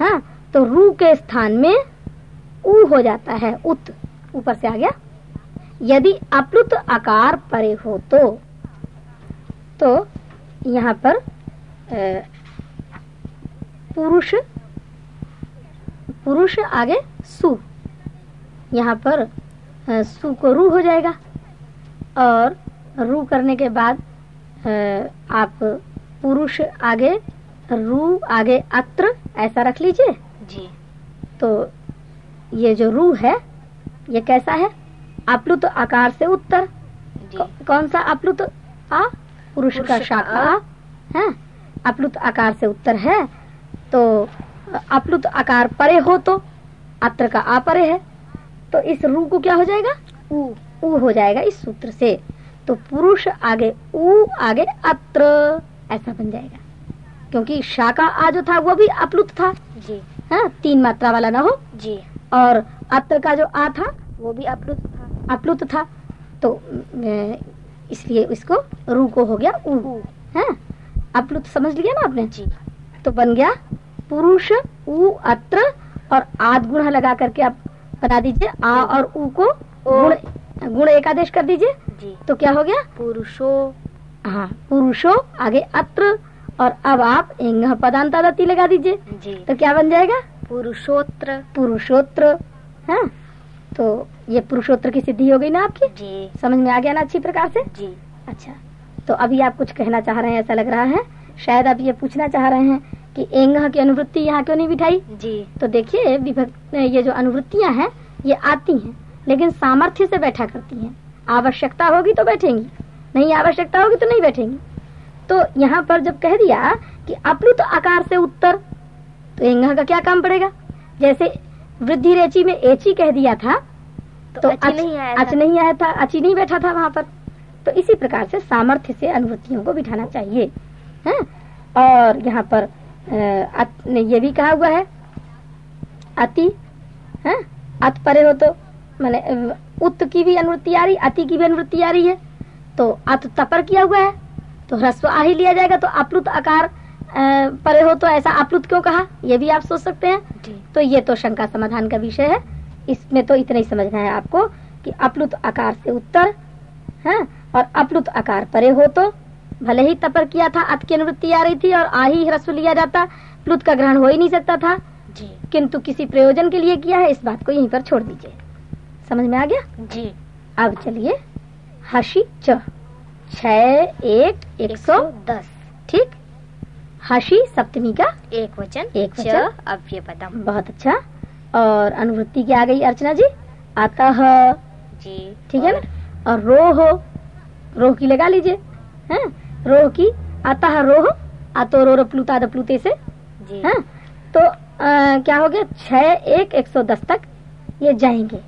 हाँ? तो रू के स्थान में ऊ हो जाता है, उत। ऊपर से आ गया। यदि अप्लुत आकार परे हो तो तो यहाँ पर पुरुष पुरुष आगे सु। यहाँ पर सु को रू हो जाएगा। और रू करने के बाद आप पुरुष आगे, रू आगे अत्र, ऐसा रख लीजिए। जी। तो ये जो रू है ये कैसा है? अप्लुत आकार से उत्तर। कौन सा अप्लुत? आ पुरुष का शाखा। आ। है अप्लुत आकार से उत्तर है। तो अप्लुत आकार परे हो तो अत्र का आ परे है। तो इस रू को क्या हो जाएगा? ऊ। ऊ हो जाएगा इस सूत्र से। तो पुरुष आगे ऊ आगे अत्र। ऐसा बन जाएगा। क्योंकि शाखा आ जो था वो भी अप्लुत था। जी। हाँ तीन मात्रा वाला ना हो? जी। और अत्र का जो आ था वो भी अप्लुत था। अप्लुत था। तो इसलिए इसको रू को हो गया ऊ। ऊ। है अप्लुत समझ लिया ना आपने? जी। तो बन गया पुरुष ऊ अत्र और आद गुण लगा करके आप बना दीजिए। आ और ऊ को गुण गुण एकादेश कर दीजिए। जी। तो क्या हो गया? पुरुषो। हाँ पुरुषो आगे अत्र और अब आप एंग पदांतादति लगा दीजिए। जी। तो क्या बन जाएगा? पुरुषोत्र। पुरुषोत्र है? तो ये पुरुषोत्र की सिद्धि हो गई ना आपकी? जी। समझ में आ गया ना अच्छी प्रकार से? जी। अच्छा तो अभी आप कुछ कहना चाह रहे हैं ऐसा लग रहा है? शायद आप ये पूछना चाह रहे हैं कि एंग की अनुवृत्ति यहाँ क्यों नहीं बिठाई? जी। तो देखिए विभक्त ये जो अनुवृत्तियाँ हैं ये आती हैं लेकिन सामर्थ्य से बैठा करती हैं। आवश्यकता होगी तो बैठेंगी नहीं आवश्यकता होगी तो नहीं बैठेंगी। तो यहाँ पर जब कह दिया कि अपनी तो आकार से उत्तर तो एंग का क्या काम पड़ेगा? जैसे वृद्धि रेची में एची कह दिया था तो अच नहीं आया था। अच नहीं आया था अची नहीं बैठा था वहाँ पर। तो इसी प्रकार से सामर्थ्य से अनुवृत्तियों को बिठाना चाहिए। हैं? और यहाँ पर ने ये भी कहा हुआ है अति है? अत परे हो तो मैंने उत की भी अनुवृत्ति आ रही अति की भी अनुवृत्ति आ रही है तो अत तपर किया हुआ है। तो ह्रस्व आ ही लिया जाएगा तो अप्लुत आकार परे हो तो ऐसा अप्लुत क्यों कहा? ये भी आप सोच सकते हैं। तो ये तो शंका समाधान का विषय है। इसमें तो इतना ही समझना है आपको कि अप्लुत आकार से उत्तर है और अप्लुत आकार परे हो तो भले ही तपर किया था अत की अनुवृत्ति आ रही थी और आ ही ह्रस्व लिया जाता प्लुत का ग्रहण हो ही नहीं सकता था। जी। किंतु किसी प्रयोजन के लिए किया है इस बात को यहीं पर छोड़ दीजिए। समझ में आ गया? जी। अब चलिए हसी च। छ एक एक सौ दस। ठीक? हसी सप्तमी का एक वचन एक वचन। अव्यय पदम बहुत अच्छा। और अनुवृत्ति की आ गई अर्चना जी। अतः जी। ठीक है ना? और रोह रोह की लगा लीजिए। हैं? रोह की अतः रोह। अतो रो प्लुता प्लुते से। जी। हैं? तो अ, क्या हो गया? छह एक एक सौ दस तक ये जाएँगे।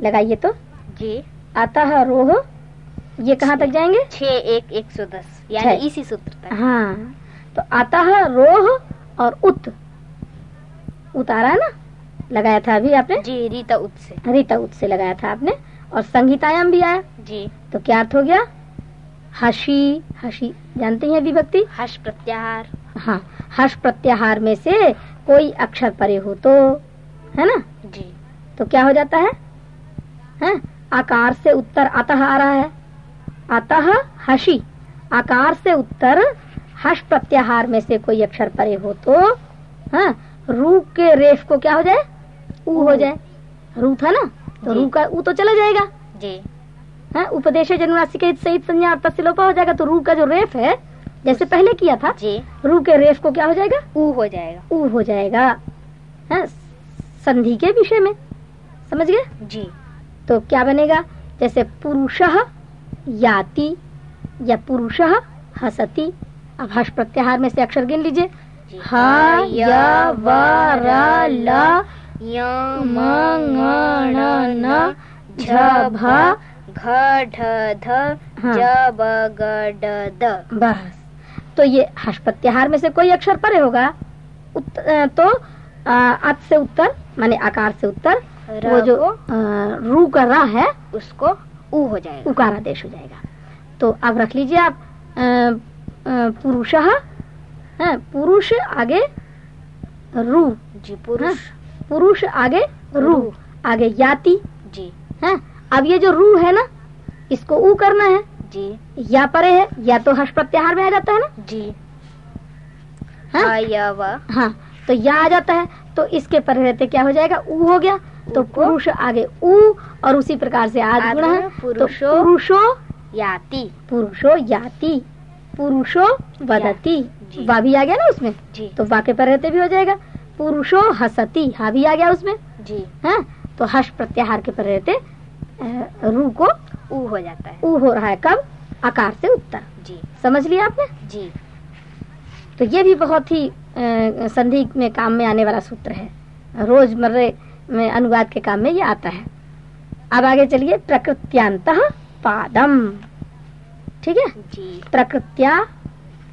लगाइए तो। जी। अतः रोह। ये कहाँ तक जाएँगे? छह एक एक सौ दस यानी इसी सूत्र तक। हाँ तो अतः रोह और उत। उतारा है ना? लगाया था अभी आपने? जी रीता उत से। रीता उत से लगाया था आपने। और संगीतायाम भी आया। जी। तो क्या अर्थ हो गया? हसी हसी। जानते हैं विभक्ति? हर्ष प्रत्याहार। हाँ हर्ष प्रत्याहार में से कोई अक्षर परे हो तो है ना? जी। तो क्या हो जाता है? हैं? आकार से उत्तर अतः आ रहा है। अतः हसी। आकार से उत्तर हर्ष प्रत्याहार में से कोई अक्षर परे हो तो हाँ रू के रेफ को क्या हो जाए? ऊ हो जाए। रू था ना? तो रू का ऊ तो चला जाएगा। जी। है उपदेश जन्मराशि के सहित संज्ञा तस्लोपा हो जाएगा तो रू का जो रेफ है जैसे पहले किया था जी। रू के रेफ को क्या हो जाएगा? ऊ हो जाएगा। ऊ हो जाएगा। है संधि के विषय में। समझ गए? जी। तो क्या बनेगा? जैसे पुरुष याति या पुरुष हसती। अब हर्ष प्रत्याहार में से अक्षर गिन लीजिए। ह य व र ल य म ङ ण न झ भ घ ढ ध हाँ। ज ब ग ड द। बस। तो ये हर्ष प्रत्याहार में से कोई अक्षर परे होगा। उत, तो अत से उत्तर माने आकार से उत्तर वो जो रू का रा है उसको ऊ हो जाएगा। उकार आदेश हो जाएगा। तो अब रख लीजिए आप पुरुष पुरुष आगे रू। जी पुरुष। पुरुष आगे रू। आगे याति। जी। है अब ये जो रू है ना इसको ऊ करना है। जी। या परे है या तो हर्ष प्रत्याहार में आ जाता है ना। जी। हाँ? ह य हाँ तो या आ जाता है तो इसके परे रहते क्या हो जाएगा? ऊ हो गया। तो पुरुष आगे ऊ और उसी प्रकार से आज गुणा। है तो पुरुषो पुरुषो याति। पुरुषो याति पुरुषो वदति। वा भी आ गया ना उसमें? जी। तो वाक्य पर रहते भी हो जाएगा। पुरुषो हसती हा भी आ गया उसमें? जी। है? तो हर्ष प्रत्याहार के पर रहते रू को ऊ हो जाता है। ऊ हो रहा है कब? आकार से उत्तर। जी। समझ लिया आपने? जी। तो ये भी बहुत ही संधि में काम में आने वाला सूत्र है। रोजमर्रे में अनुवाद के काम में ये आता है। अब आगे चलिए प्रकृत्यांत पादम। ठीक है? जी। प्रकृत्या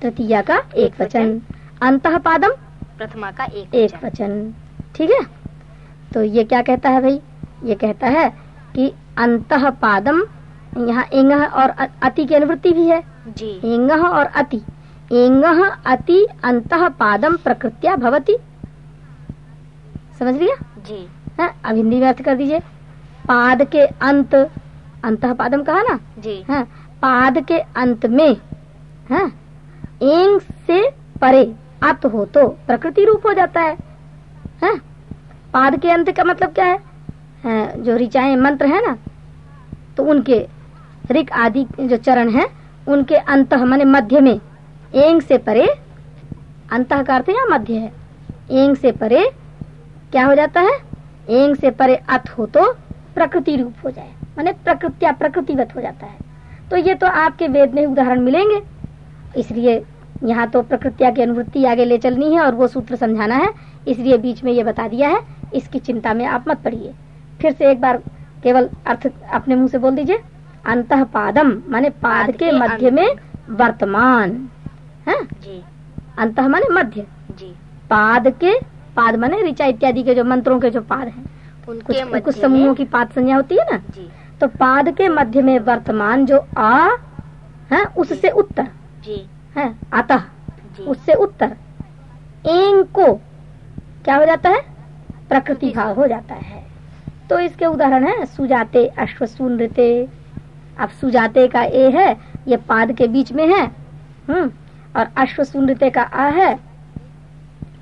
तृतीया का एक वचन। अंत पादम प्रथमा का एक एक वचन। ठीक है? तो ये क्या कहता है भाई? ये कहता है कि अंत पादम यहाँ इंग और अति की अनुवृत्ति भी है। जी। इंग और अति। इंग अति अंत पादम प्रकृत्या भवती। समझ लिया? जी। है? अब हिंदी में अर्थ कर दीजिए। पाद के अंत अंत पादम कहा ना? जी। है? पाद के अंत में है? एंग से परे अत हो तो प्रकृति रूप हो जाता है। है? पाद के अंत का मतलब क्या है, है जो ऋचाएँ मंत्र है ना तो उनके ऋक आदि जो चरण है उनके अंत माने मध्य में। एंग से परे अंत का अर्थ या मध्य है। एंग से परे क्या हो जाता है? एंग से परे अत हो तो प्रकृति रूप हो जाए माने प्रकृत्या प्रकृतिगत हो जाता है। तो ये तो आपके वेद में उदाहरण मिलेंगे। इसलिए यहाँ तो प्रकृत्या की अनुवृत्ति आगे ले चलनी है और वो सूत्र समझाना है। इसलिए बीच में ये बता दिया है इसकी चिंता में आप मत पड़िए। फिर से एक बार केवल अर्थ अपने मुँह से बोल दीजिए। अंत पादम माने पाद के मध्य में वर्तमान है? अंत माने मध्य। जी। पाद के पाद माने ऋचा इत्यादि के जो मंत्रों के जो पाद हैं। कुछ उनके मध्य कुछ समूहों की पाद संज्ञा होती है ना? जी। तो पाद के मध्य में वर्तमान जो आ है उससे उत्तर। जी। है अतः। उससे उत्तर। एंग को क्या हो जाता है? प्रकृति भाव हो जाता है। तो इसके उदाहरण है सुजाते अश्वसून ऋते अब सुजाते का ए है ये पाद के बीच में है। हम्म और अश्व सुनते का आ है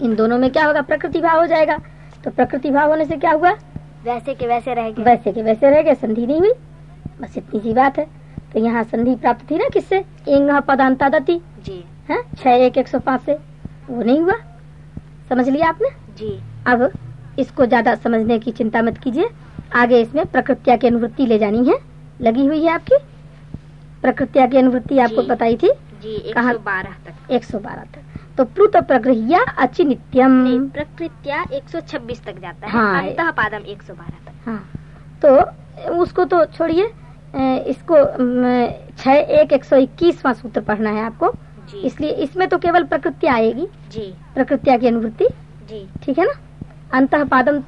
इन दोनों में क्या होगा? प्रकृति भाव हो जाएगा। तो प्रकृति भाव होने से क्या हुआ? वैसे के वैसे रह गए वैसे के वैसे रह गए संधि नहीं हुई। बस इतनी सी बात है। तो यहाँ संधि प्राप्त थी ना किससे? एंग पदांता दती जी। है? छह एक एक सौ पाँच से। वो नहीं हुआ। समझ लिया आपने? जी। अब इसको ज़्यादा समझने की चिंता मत कीजिए। आगे इसमें प्रकृत्या की अनुवृत्ति ले जानी है। लगी हुई है आपकी? प्रकृत्या की अनुवृत्ति आपको बताई थी। जी एक सौ बारह तक। 112 तक। तो प्लुत प्रगृहिया अचि नित्यम प्रकृत्या एक सौ छब्बीस तक जाता है हाँ। अंतः पादम एक सौ बारह तक। हाँ। तो उसको तो छोड़िए इसको छह एक एक सौ इक्कीसवा सूत्र पढ़ना है आपको। इसलिए इसमें तो केवल प्रकृति आएगी। जी। प्रकृत्या की अनुवृत्ति। जी। ठीक है ना? अंत पादम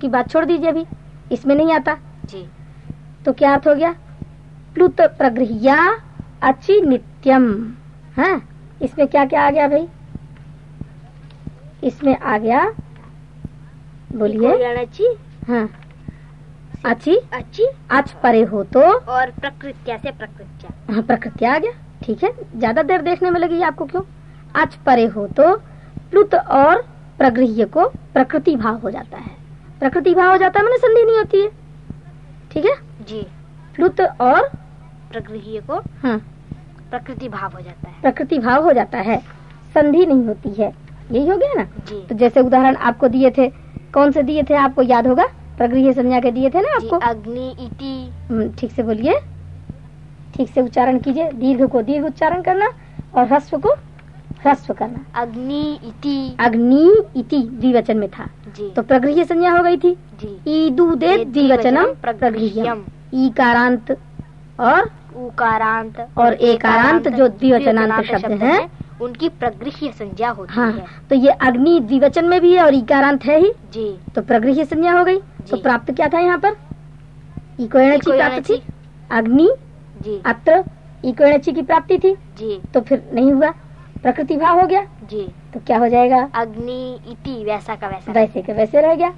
की बात छोड़ दीजिए अभी। इसमें नहीं आता। जी। तो क्या अर्थ हो गया? प्लुत प्रगृहिया अचि नित्यम है? इसमें क्या क्या आ गया भाई? इसमें आ गया। बोलिए। कोयणची हाँ। अचि अच्छी अच परे हो तो। और प्रकृत्या से प्रकृत्या। हाँ प्रकृति आ गया। ठीक है। ज़्यादा देर देखने में लगी आपको क्यों? अच परे हो तो प्लुत और प्रगृह्य को प्रकृति भाव हो जाता है। प्रकृति भाव हो जाता है मैंने संधि नहीं होती है। ठीक है? जी। प्लुत और प्रगृह्य को हाँ। प्रकृति भाव हो जाता है। प्रकृति भाव हो जाता है। संधि नहीं होती है। यही हो गया ना? तो जैसे उदाहरण आपको दिए थे कौन से दिए थे आपको याद होगा? प्रगृह संज्ञा के दिए थे ना आपको? अग्नि इति हम्म, ठीक से बोलिए। ठीक से उच्चारण कीजिए दीर्घ को दीर्घ उच्चारण करना और ह्रस्व को ह्रस्व करना। अग्नि इति अग्नि इति द्विवचन में था। तो प्रगृह संज्ञा हो गई थी? जी। ईदुदे ये द्विवचनम प्रगृह्यम। ईकारांत और उकारांत। और एकारांत जो द्विवचनांत शब्द हैं, उनकी प्रगृह्य संज्ञा होती हाँ है। तो ये अग्नि द्विवचन में भी है और इकारांत है ही। जी। तो प्रगृह्य संज्ञा हो गई। तो प्राप्त क्या था यहाँ पर? इकोणची प्राप्त थी। अग्नि जी। अत्र इकोणची की प्राप्ति थी। जी। तो फिर नहीं हुआ। प्रकृति भाव हो गया। जी। तो क्या हो जाएगा? अग्नि इति वैसा का वैसा। वैसे के वैसे रह गया।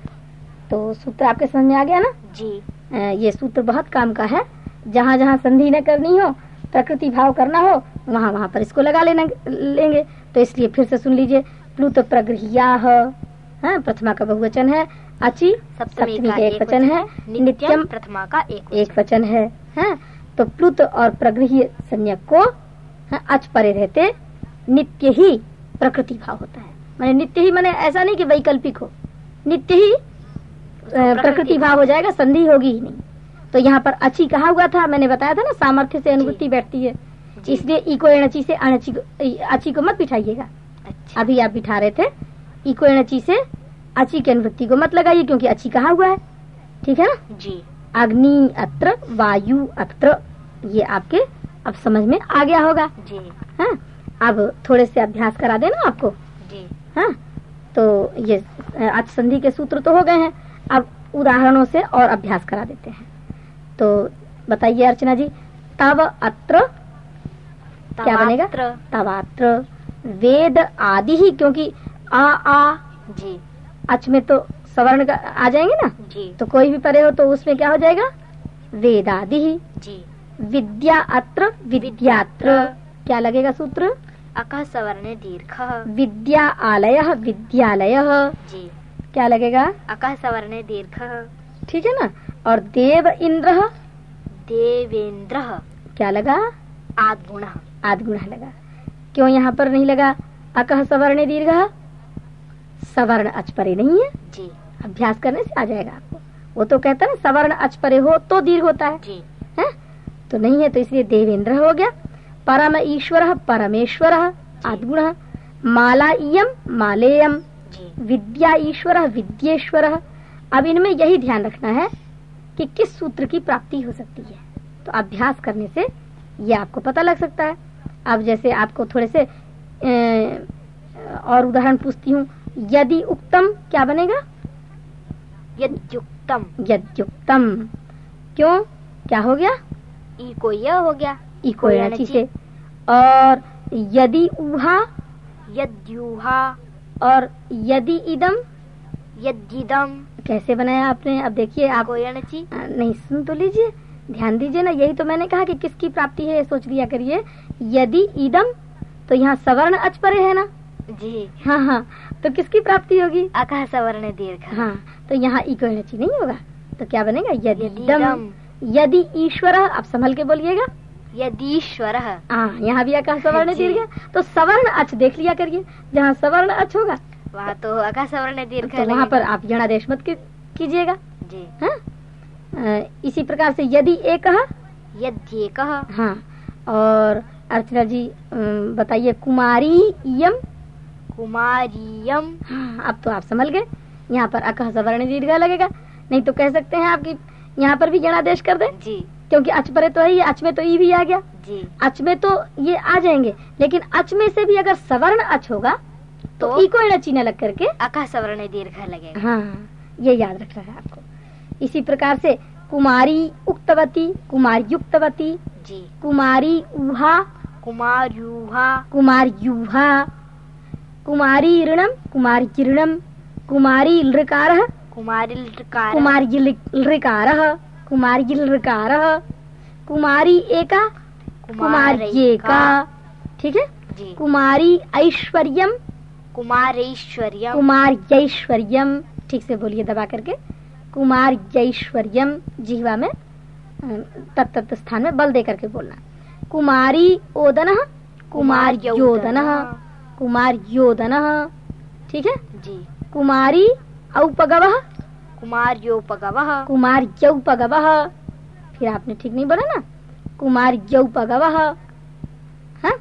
तो सूत्र आपके समझ में आ गया ना? जी। ये सूत्र बहुत काम का है। जहाँ जहाँ संधि न करनी हो प्रकृति भाव करना हो वहाँ वहाँ पर इसको लगा लेना लेंगे। तो इसलिए फिर से सुन लीजिए प्लुत प्रगृहिया हाँ। प्रथमा का बहुवचन है। अची सप्तमी का एक वचन है। नित्यम प्रथमा का एक एक वचन है। हाँ तो प्लुत और प्रगृह्य संज्ञक को हाँ, अच परे रहते नित्य ही प्रकृति भाव होता है। मैंने नित्य ही मैंने ऐसा नहीं कि वैकल्पिक हो। नित्य ही प्रकृति। भाव हो जाएगा संधि होगी ही नहीं। तो यहाँ पर अची कहा हुआ था मैंने बताया था ना सामर्थ्य से अनुभूति बैठती है। इसलिए इको एणची से अणची अची को मत बिठाइएगा। अच्छा। अभी आप बिठा रहे थे। इको एणची से अची की अनुवृत्ति को मत लगाइए क्योंकि अची कहा हुआ है। ठीक है ना? जी। अग्नि अत्र वायु अत्र ये आपके अब समझ में आ गया होगा। जी। हाँ? अब थोड़े से अभ्यास करा देना आपको। जी। हाँ? तो ये आज संधि के सूत्र तो हो गए हैं। अब उदाहरणों से और अभ्यास करा देते हैं। तो बताइए अर्चना जी तव अत्र क्या बनेगा? तवात्र, वेद आदि ही क्योंकि आ आ जी। अच में तो सवर्ण का आ जाएँगे ना? जी। तो कोई भी परे हो तो उसमें क्या हो जाएगा? वेदादि ही। जी। विद्या अत्र विद्यात्र। क्या लगेगा सूत्र? अकः सवर्ण दीर्घ। विद्या आलय विद्यालय। जी। क्या लगेगा? अकः सवर्ण दीर्घ। ठीक है ना? और देव इंद्र? देवेंद्र। क्या लगा? आदगुण। आदगुण लगा। क्यों यहाँ पर नहीं लगा? अकह सवर्ण दीर्घ? सवर्ण अचपरे नहीं है? जी। अभ्यास करने से आ जाएगा आपको। वो तो कहता है ना सवर्ण अचपरे हो तो दीर्घ होता है। जी। है? तो नहीं है तो इसलिए देवेंद्र हो गया। परम ईश्वर परमेश्वर। आदगुण। माला इयम मालेयम विद्या ईश्वर विद्येश्वर। अब इनमें यही ध्यान रखना है। कि किस सूत्र की प्राप्ति हो सकती है। तो अभ्यास करने से ये आपको पता लग सकता है। अब जैसे आपको थोड़े से अ, और उदाहरण पूछती हूँ। यदि उक्तम क्या बनेगा? यद्युक्तम। यद्युक्तम। क्यों? क्या हो गया? ई को यह हो गया। इको याची से और यदि उहा? यद्युहा। और यदि इदम यद्यिदम कैसे बनाया आपने? अब देखिए आप नहीं सुन तो लीजिए। ध्यान दीजिए ना यही तो मैंने कहा कि किसकी प्राप्ति है सोच लिया करिए। यदि इदम तो यहाँ सवर्ण अच परे है ना? जी। हाँ हाँ। तो किसकी प्राप्ति होगी? अकः सवर्ण दीर्घ। हाँ तो यहाँ इको एनर्जी नहीं होगा। तो क्या बनेगा? यदि दम। यदि ईश्वर आप संभल के बोलिएगा। यदीश्वर हाँ यहाँ भी आकाश सवर्ण दीर्घ। तो सवर्ण अच देख लिया करिए। जहाँ सवर्ण अच होगा वहाँ तो अका सवर्ण दीर्घ तो वहाँ पर आप यणादेश मत कीजिएगा। जी। हाँ? इसी प्रकार से यदि एक यद्येक हाँ। और अर्चना जी बताइए कुमारी यम कुमारियम। हाँ, अब तो आप समझ गए। यहाँ पर अकह सवर्ण दीर्घ लगेगा। नहीं तो कह सकते हैं आपकी यहाँ पर भी जनादेश कर दें। जी। क्योंकि अच परे तो है ही अच में तो ई भी आ गया। जी। अच में तो ये आ जाएँगे। लेकिन अच में से भी अगर सवर्ण अच होगा तो तो? ई को इणा लग करके अका सवर्ण दीर्घ लगे। हाँ ये याद रखना है आपको। इसी प्रकार से कुमारी उक्तवती कुमार युक्तवती जी। कुमारी उहा कुमार्यूहा कुमार युहा कुमारी ऋणम कुमार ऋणम कुमारी लृकार कुमारी लकार कुमार लृकार कुमार लृकार कुमारी एका कुमार येका। ठीक है? कुमारी ऐश्वर्यम कुमारेश्वर्यम। कुमार ऐश्वर्यम ठीक से बोलिए दबा करके। कुमार ऐश्वर्यम जिहवा में तत्त तत्त स्थान में बल दे करके बोलना। कुमारी ओदन कुमार योदन कुमार योदन ठीक है? जी। कुमारी औपगव। कुमार्योपगव। कुमार यौपगव फिर आपने ठीक नहीं बोला ना? कुमार यौपगव हाँ?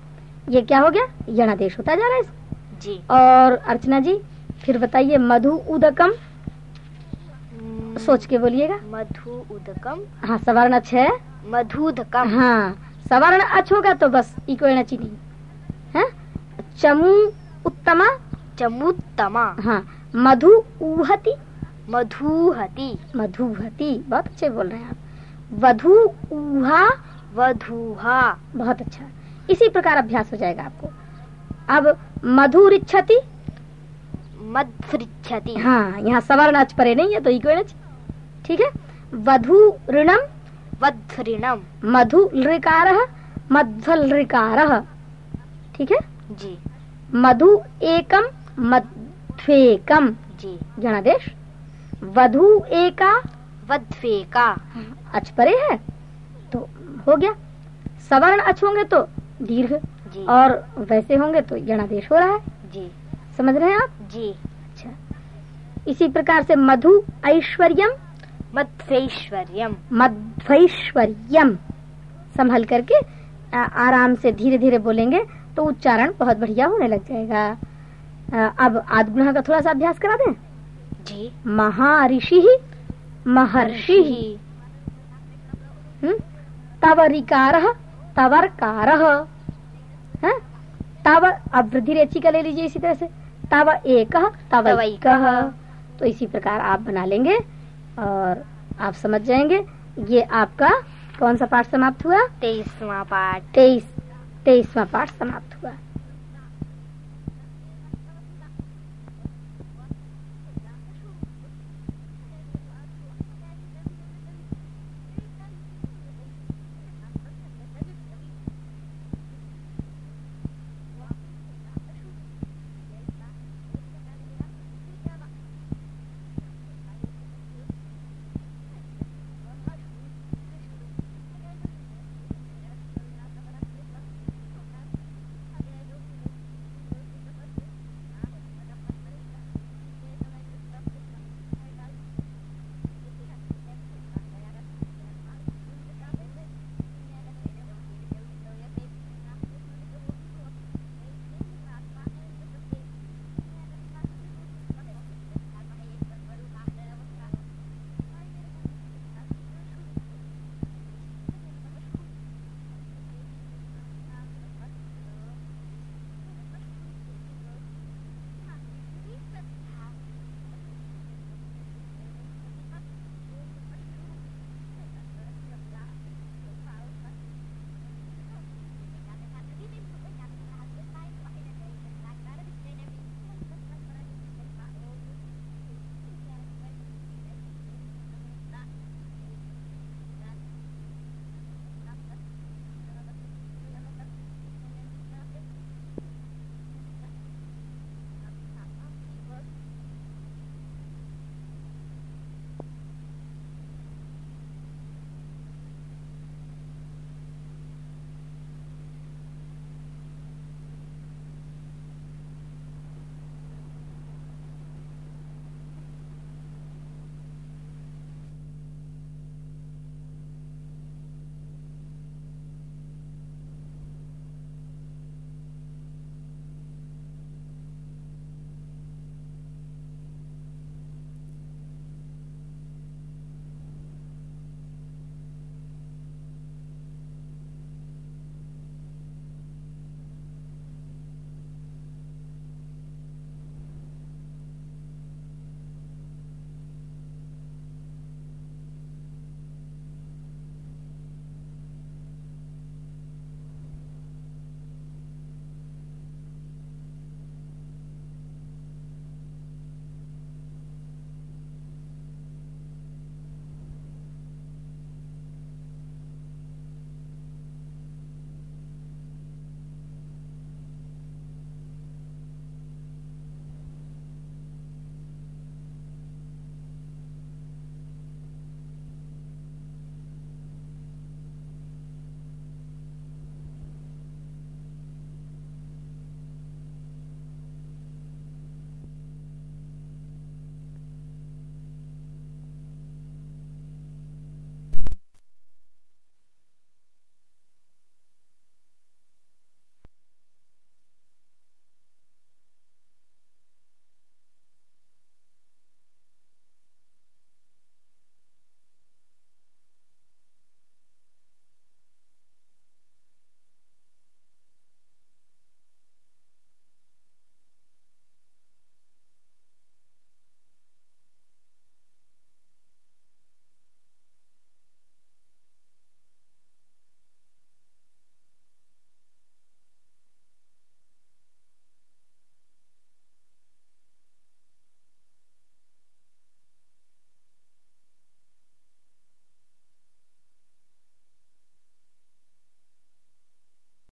ये क्या हो गया? यणादेश होता जा रहा है जी। और अर्चना जी फिर बताइए मधु उदकम। हम्म, सोच के बोलिएगा। मधु उदकम। हाँ सवर्ण अच्छ है। मधुदकम। हाँ सवर्ण अच्छ होगा तो बस इको नहीं है? चमू उत्तमा। चमुत्तमा। हाँ मधु उहति मधुहति। मधुहति बहुत अच्छे बोल रहे हैं आप। वधु उहा वधुहा। बहुत अच्छा। इसी प्रकार अभ्यास हो जाएगा आपको। अब मधुर इच्छति मध्रिच्छति। हाँ यहाँ सवर्ण अच परे नहीं है तो इको एणच ठीक है? वधु ऋणम वध्रिणम। मधु लृकार मध्वल ऋकार ठीक है? जी। मधु एकम मध्वेकम जी। जनादेश। वधु एका? वध्वेका। अच परे है। तो हो गया। सवर्ण अच होंगे तो दीर्घ। जी। और वैसे होंगे तो जनादेश हो रहा है। जी। समझ रहे हैं आप? जी। अच्छा। इसी प्रकार से मधु ऐश्वर्यम। मध्वैश्वर्यम मध्वैश्वर्यम। संभल करके आ, आराम से धीरे धीरे बोलेंगे तो उच्चारण बहुत बढ़िया होने लग जाएगा। आ, अब आदगुण का थोड़ा सा अभ्यास करा दें। जी। महाऋषि महर्षि। हम्म? तवरिकार तवरकार। तव अब वृद्धि रेची का ले लीजिए इसी तरह से। तावा एक तवैक तो इसी प्रकार आप बना लेंगे और आप समझ जाएँगे। ये आपका कौन सा पाठ समाप्त हुआ? तेईसवा पाठ। तेईस तेईसवा पाठ समाप्त हुआ।